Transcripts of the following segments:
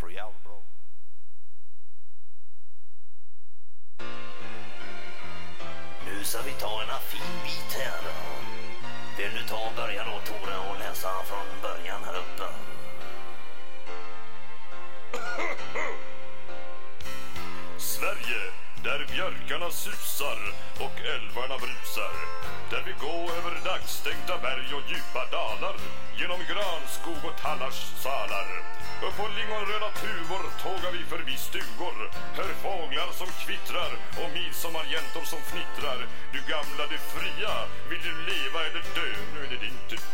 för jävla bra. Nu ska vi ta en fin bit här. Vill du ta och börja då Tore och läsa från början här uppe? Sverige, där björkarna susar och älvarna brusar. Där vi går över dagstänkta berg och djupa dalar. Genom granskog och tallars salar. På lingonröda tuvor tågar vi förbi stugor. Hör fåglar som kvittrar och midsommarjäntor som fnittrar. Du gamla, du fria, vill du leva eller dö? Nu är det din tur.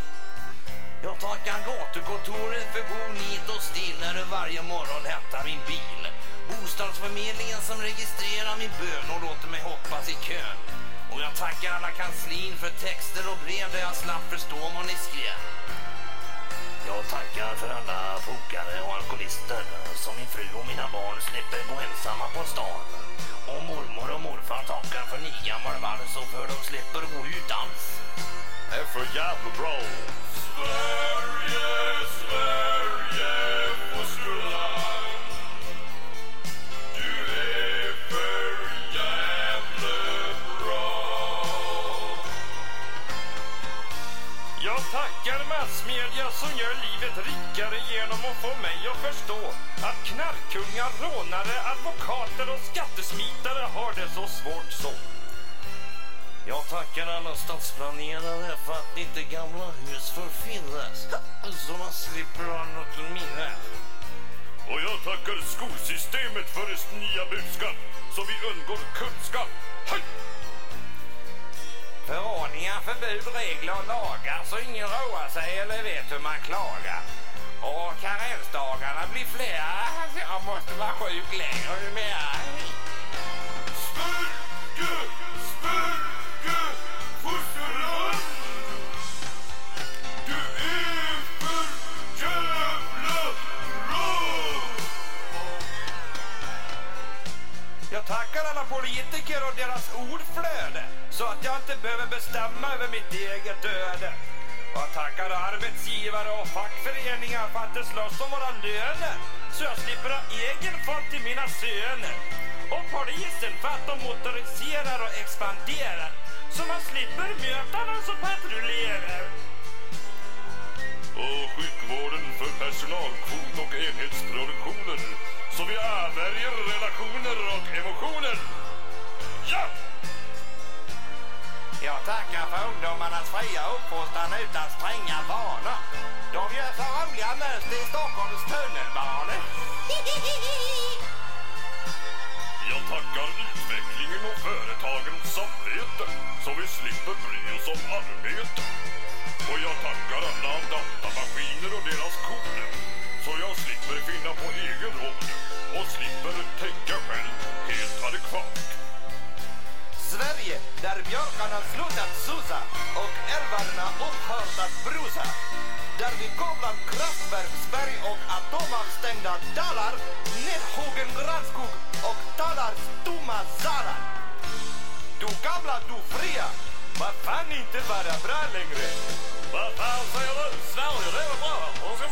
Jag tackar gatukontoret för god nit och still när du varje morgon hämtar min bil. Bostadsförmedlingen som registrerar min bön och låter mig hoppas i kön. Och jag tackar alla kanslin för texter och brev där jag slapp förstå vad ni skrev. Och alkoholister som min fru och mina barn slipper gå ensamma på stan. Och mormor och morfar tackar för nio gammal vals och för de slipper gå ut alls. är för jävla bra. Sverige, Jag tackar massmedia som gör livet rikare genom att få mig att förstå att knarkkungar, rånare, advokater och skattesmitare har det så svårt så. Jag tackar alla stadsplanerare för att inte gamla hus förfinnas. Så man slipper ha något minne. Och jag tackar skolsystemet lagar, förbud, regler och lagar så ingen roar sig eller vet hur man klagar. Och karensdagarna blir flera jag måste vara sjuk längre numera. Politiker och deras ordflöde så att jag inte behöver bestämma över mitt eget öde. Och jag tackar arbetsgivare och fackföreningar för att de slåss om våra löner så jag slipper ha egen fond till mina söner. Och polisen för att de motoriserar och expanderar så man slipper möta någon som patrullerar. Fria uppfostran utan stränga vanor. De gör så roliga mönster i Stockholms tunnelbana. Jag tackar utvecklingen och företagens samvete så vi slipper bry oss om arbete. Och jag tackar alla datamaskiner och deras koder så jag slipper finna på egen råd och slipper tänka själv helt adekvat. Sverige, där björkarna slutat susa och älvarna upphört brusa. Där vi går kraftverksberg och atomavstängda dalar, nedhuggen granskog och talar tomma salar. Du gamla, du fria, vad fan inte vara bra längre? Vad fan säger du? Sverige, det är bra? Och så